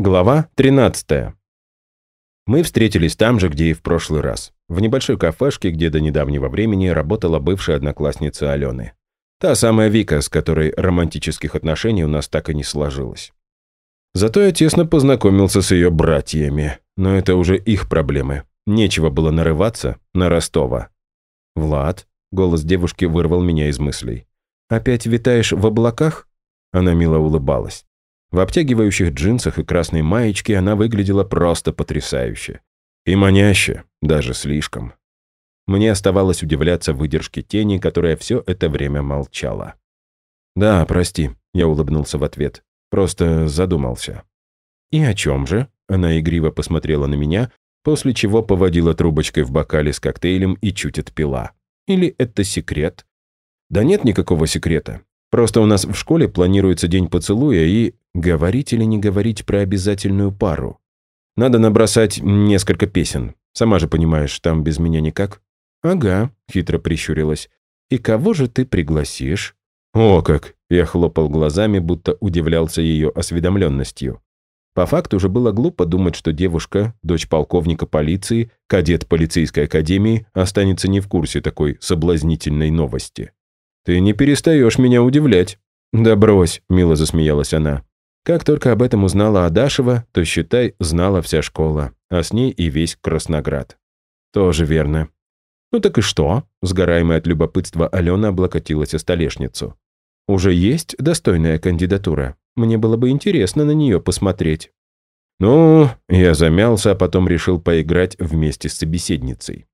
Глава 13. Мы встретились там же, где и в прошлый раз. В небольшой кафешке, где до недавнего времени работала бывшая одноклассница Алены. Та самая Вика, с которой романтических отношений у нас так и не сложилось. Зато я тесно познакомился с ее братьями, но это уже их проблемы. Нечего было нарываться на Ростова. «Влад», — голос девушки вырвал меня из мыслей. «Опять витаешь в облаках?» Она мило улыбалась. В обтягивающих джинсах и красной маечке она выглядела просто потрясающе. И маняще, даже слишком. Мне оставалось удивляться выдержке тени, которая все это время молчала. «Да, прости», — я улыбнулся в ответ. «Просто задумался». «И о чем же?» — она игриво посмотрела на меня, после чего поводила трубочкой в бокале с коктейлем и чуть отпила. «Или это секрет?» «Да нет никакого секрета. Просто у нас в школе планируется день поцелуя и говорить или не говорить про обязательную пару. Надо набросать несколько песен. Сама же понимаешь, там без меня никак. Ага, хитро прищурилась. И кого же ты пригласишь? О как! Я хлопал глазами, будто удивлялся ее осведомленностью. По факту уже было глупо думать, что девушка, дочь полковника полиции, кадет полицейской академии, останется не в курсе такой соблазнительной новости. «Ты не перестаешь меня удивлять». «Да брось», — мило засмеялась она. Как только об этом узнала Адашева, то, считай, знала вся школа, а с ней и весь Красноград. Тоже верно. Ну так и что? Сгораемая от любопытства Алена облокотилась о столешницу. Уже есть достойная кандидатура. Мне было бы интересно на нее посмотреть. Ну, я замялся, а потом решил поиграть вместе с собеседницей.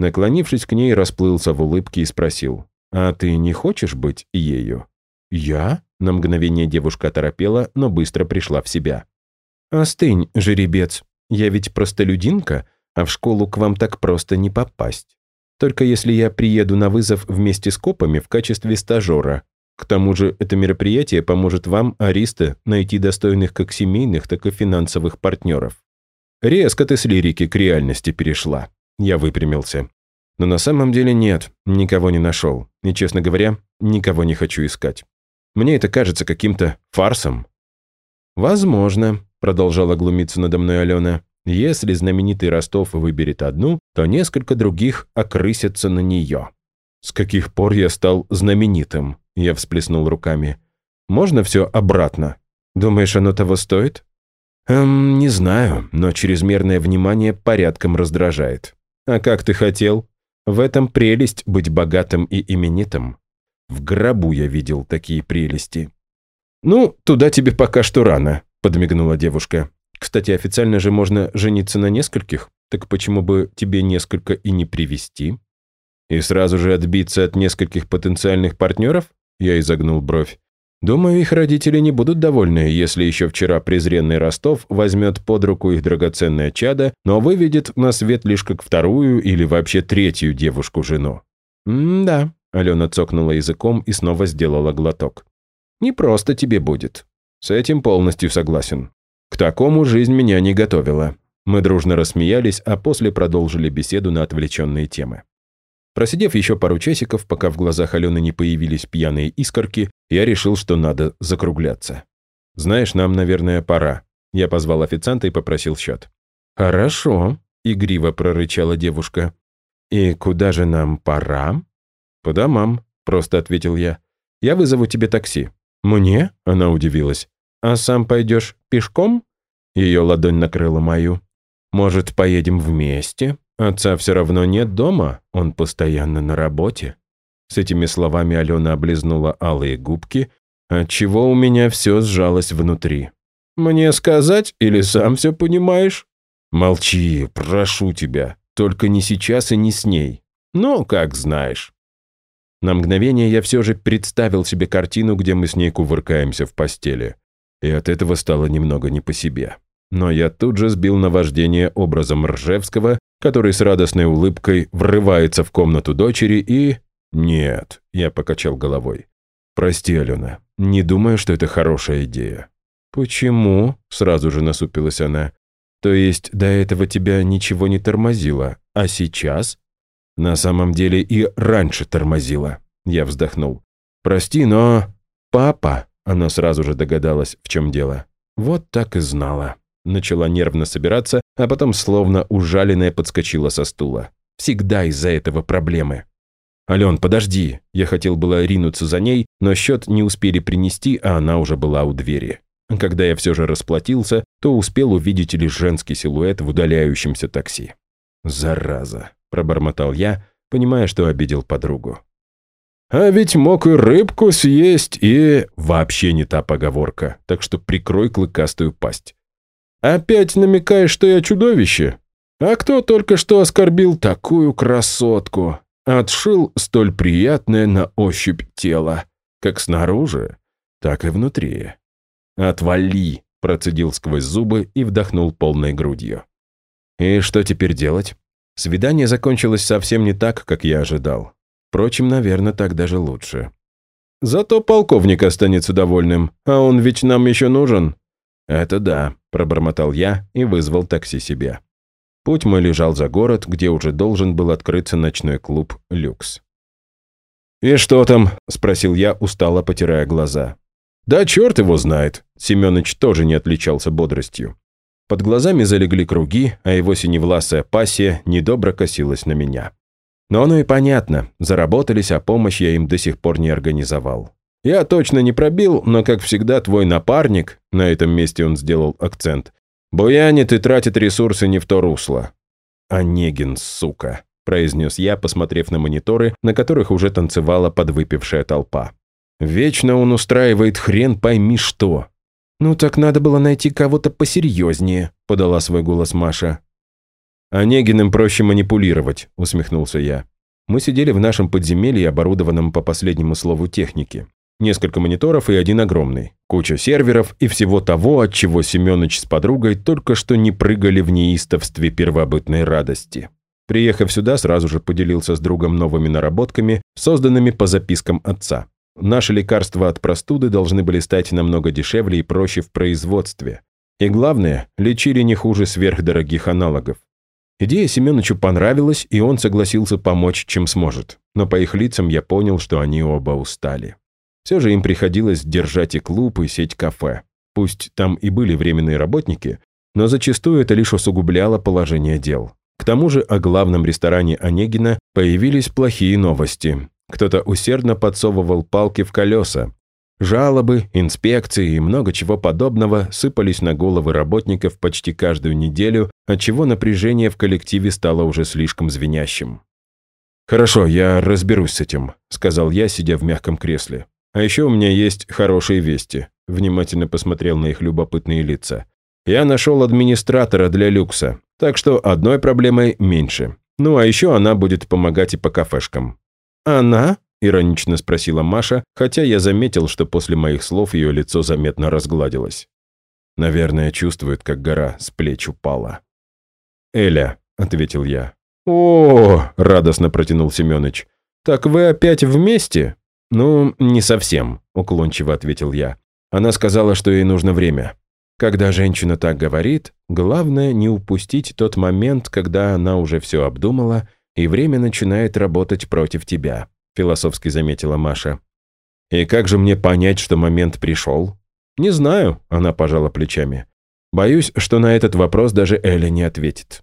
Наклонившись к ней, расплылся в улыбке и спросил. «А ты не хочешь быть ею?» «Я?» — на мгновение девушка оторопела, но быстро пришла в себя. «Остынь, жеребец. Я ведь простолюдинка, а в школу к вам так просто не попасть. Только если я приеду на вызов вместе с копами в качестве стажера. К тому же это мероприятие поможет вам, Ариста, найти достойных как семейных, так и финансовых партнеров. Резко ты с лирики к реальности перешла. Я выпрямился. Но на самом деле нет, никого не нашел. И, честно говоря, никого не хочу искать. Мне это кажется каким-то фарсом. «Возможно», — продолжала глумиться надо мной Алена, «если знаменитый Ростов выберет одну, то несколько других окрысятся на нее». «С каких пор я стал знаменитым?» Я всплеснул руками. «Можно все обратно? Думаешь, оно того стоит?» «Эм, не знаю, но чрезмерное внимание порядком раздражает. А как ты хотел?» В этом прелесть быть богатым и именитым. В гробу я видел такие прелести. «Ну, туда тебе пока что рано», — подмигнула девушка. «Кстати, официально же можно жениться на нескольких, так почему бы тебе несколько и не привести? И сразу же отбиться от нескольких потенциальных партнеров?» Я изогнул бровь. Думаю, их родители не будут довольны, если еще вчера презренный Ростов возьмет под руку их драгоценное чадо, но выведет на свет лишь как вторую или вообще третью девушку-жену. «М-да», — Алена цокнула языком и снова сделала глоток. «Не просто тебе будет. С этим полностью согласен. К такому жизнь меня не готовила». Мы дружно рассмеялись, а после продолжили беседу на отвлеченные темы. Просидев еще пару часиков, пока в глазах Алены не появились пьяные искорки, я решил, что надо закругляться. «Знаешь, нам, наверное, пора». Я позвал официанта и попросил счет. «Хорошо», — игриво прорычала девушка. «И куда же нам пора?» «По домам», — просто ответил я. «Я вызову тебе такси». «Мне?» — она удивилась. «А сам пойдешь пешком?» Ее ладонь накрыла мою. «Может, поедем вместе?» Отца все равно нет дома, он постоянно на работе. С этими словами Алена облизнула алые губки, отчего у меня все сжалось внутри. «Мне сказать или сам все понимаешь?» «Молчи, прошу тебя, только не сейчас и не с ней. Ну, как знаешь». На мгновение я все же представил себе картину, где мы с ней кувыркаемся в постели. И от этого стало немного не по себе. Но я тут же сбил наваждение образом Ржевского, который с радостной улыбкой врывается в комнату дочери и... «Нет», — я покачал головой. «Прости, Алена, не думаю, что это хорошая идея». «Почему?» — сразу же насупилась она. «То есть до этого тебя ничего не тормозило, а сейчас?» «На самом деле и раньше тормозило», — я вздохнул. «Прости, но...» «Папа», — она сразу же догадалась, в чем дело. «Вот так и знала». Начала нервно собираться, а потом словно ужаленная подскочила со стула. Всегда из-за этого проблемы. «Ален, подожди!» Я хотел было ринуться за ней, но счет не успели принести, а она уже была у двери. Когда я все же расплатился, то успел увидеть лишь женский силуэт в удаляющемся такси. «Зараза!» – пробормотал я, понимая, что обидел подругу. «А ведь мог и рыбку съесть, и...» Вообще не та поговорка, так что прикрой клыкастую пасть. «Опять намекаешь, что я чудовище? А кто только что оскорбил такую красотку? Отшил столь приятное на ощупь тело, как снаружи, так и внутри. «Отвали!» – процедил сквозь зубы и вдохнул полной грудью. «И что теперь делать?» Свидание закончилось совсем не так, как я ожидал. Впрочем, наверное, так даже лучше. «Зато полковник останется довольным, а он ведь нам еще нужен». «Это да», – пробормотал я и вызвал такси себе. Путь мой лежал за город, где уже должен был открыться ночной клуб «Люкс». «И что там?» – спросил я, устало потирая глаза. «Да черт его знает!» Семёныч тоже не отличался бодростью. Под глазами залегли круги, а его синевласая пассия недобро косилась на меня. Но оно и понятно, заработались, а помощь я им до сих пор не организовал. Я точно не пробил, но, как всегда, твой напарник, на этом месте он сделал акцент, буянит и тратит ресурсы не в то русло. «Онегин, сука», – произнес я, посмотрев на мониторы, на которых уже танцевала подвыпившая толпа. Вечно он устраивает хрен пойми что. Ну так надо было найти кого-то посерьезнее, подала свой голос Маша. Онегиным проще манипулировать, усмехнулся я. Мы сидели в нашем подземелье, оборудованном по последнему слову техники. Несколько мониторов и один огромный. Куча серверов и всего того, от чего Семёныч с подругой только что не прыгали в неистовстве первобытной радости. Приехав сюда, сразу же поделился с другом новыми наработками, созданными по запискам отца. Наши лекарства от простуды должны были стать намного дешевле и проще в производстве. И главное, лечили не хуже сверхдорогих аналогов. Идея Семеновичу понравилась, и он согласился помочь, чем сможет. Но по их лицам я понял, что они оба устали. Все же им приходилось держать и клуб, и сеть кафе. Пусть там и были временные работники, но зачастую это лишь усугубляло положение дел. К тому же о главном ресторане Онегина появились плохие новости. Кто-то усердно подсовывал палки в колеса. Жалобы, инспекции и много чего подобного сыпались на головы работников почти каждую неделю, отчего напряжение в коллективе стало уже слишком звенящим. «Хорошо, я разберусь с этим», — сказал я, сидя в мягком кресле. «А еще у меня есть хорошие вести», — внимательно посмотрел на их любопытные лица. «Я нашел администратора для люкса, так что одной проблемой меньше. Ну а еще она будет помогать и по кафешкам. «Она?» – иронично спросила Маша, хотя я заметил, что после моих слов ее лицо заметно разгладилось. Наверное, чувствует, как гора с плеч упала. «Эля», – ответил я. «О!» – радостно протянул Семёныч. «Так вы опять вместе?» «Ну, не совсем», – уклончиво ответил я. Она сказала, что ей нужно время. Когда женщина так говорит, главное не упустить тот момент, когда она уже все обдумала – и время начинает работать против тебя», – философски заметила Маша. «И как же мне понять, что момент пришел?» «Не знаю», – она пожала плечами. «Боюсь, что на этот вопрос даже Эля не ответит».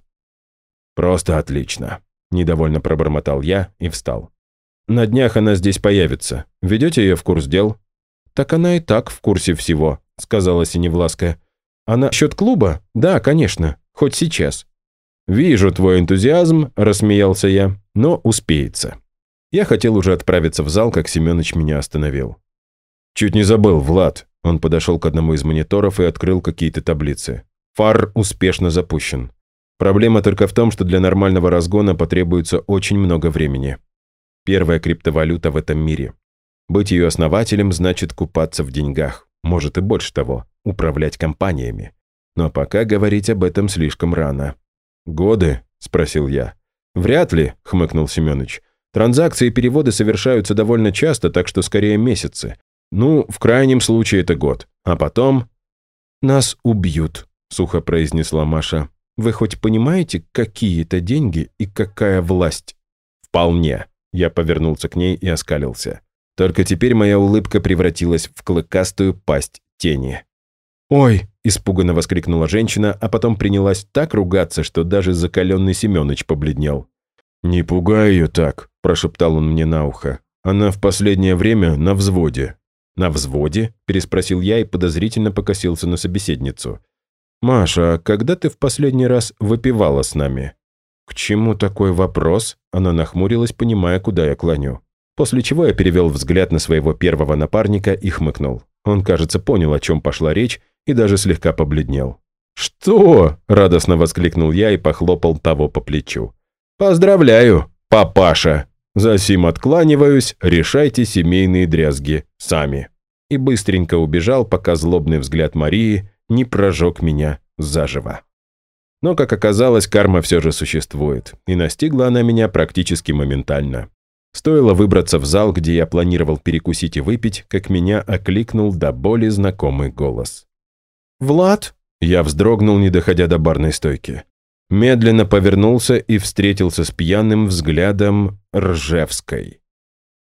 «Просто отлично», – недовольно пробормотал я и встал. «На днях она здесь появится. Ведете ее в курс дел?» «Так она и так в курсе всего», – сказала Синевласка. «А насчет клуба? Да, конечно. Хоть сейчас. «Вижу твой энтузиазм», – рассмеялся я, – «но успеется». Я хотел уже отправиться в зал, как Семёныч меня остановил. «Чуть не забыл, Влад». Он подошел к одному из мониторов и открыл какие-то таблицы. Фар успешно запущен. Проблема только в том, что для нормального разгона потребуется очень много времени. Первая криптовалюта в этом мире. Быть ее основателем значит купаться в деньгах. Может и больше того, управлять компаниями. Но пока говорить об этом слишком рано. «Годы?» – спросил я. «Вряд ли», – хмыкнул Семёныч. «Транзакции и переводы совершаются довольно часто, так что скорее месяцы. Ну, в крайнем случае это год. А потом...» «Нас убьют», – сухо произнесла Маша. «Вы хоть понимаете, какие это деньги и какая власть?» «Вполне». Я повернулся к ней и оскалился. Только теперь моя улыбка превратилась в клыкастую пасть тени. «Ой!» – испуганно воскликнула женщина, а потом принялась так ругаться, что даже закаленный Семёныч побледнел. «Не пугай ее так», – прошептал он мне на ухо. «Она в последнее время на взводе». «На взводе?» – переспросил я и подозрительно покосился на собеседницу. «Маша, а когда ты в последний раз выпивала с нами?» «К чему такой вопрос?» Она нахмурилась, понимая, куда я клоню. После чего я перевел взгляд на своего первого напарника и хмыкнул. Он, кажется, понял, о чем пошла речь, и даже слегка побледнел. «Что?» – радостно воскликнул я и похлопал того по плечу. «Поздравляю, папаша! Засим откланиваюсь, решайте семейные дрязги сами». И быстренько убежал, пока злобный взгляд Марии не прожег меня заживо. Но, как оказалось, карма все же существует, и настигла она меня практически моментально. Стоило выбраться в зал, где я планировал перекусить и выпить, как меня окликнул до боли знакомый голос. «Влад?» Я вздрогнул, не доходя до барной стойки. Медленно повернулся и встретился с пьяным взглядом Ржевской.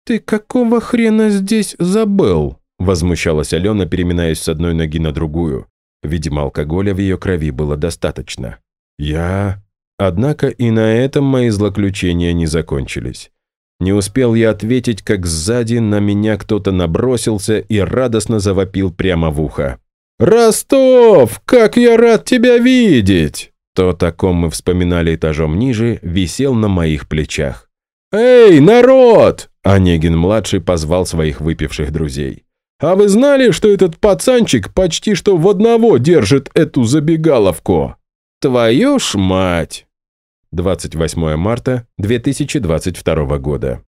«Ты какого хрена здесь забыл?» Возмущалась Алена, переминаясь с одной ноги на другую. Видимо, алкоголя в ее крови было достаточно. Я... Однако и на этом мои злоключения не закончились. Не успел я ответить, как сзади на меня кто-то набросился и радостно завопил прямо в ухо. «Ростов, как я рад тебя видеть!» То, о ком мы вспоминали этажом ниже, висел на моих плечах. «Эй, народ!» – Онегин-младший позвал своих выпивших друзей. А вы знали, что этот пацанчик почти что в одного держит эту забегаловку? Твою ж мать! 28 марта 2022 года.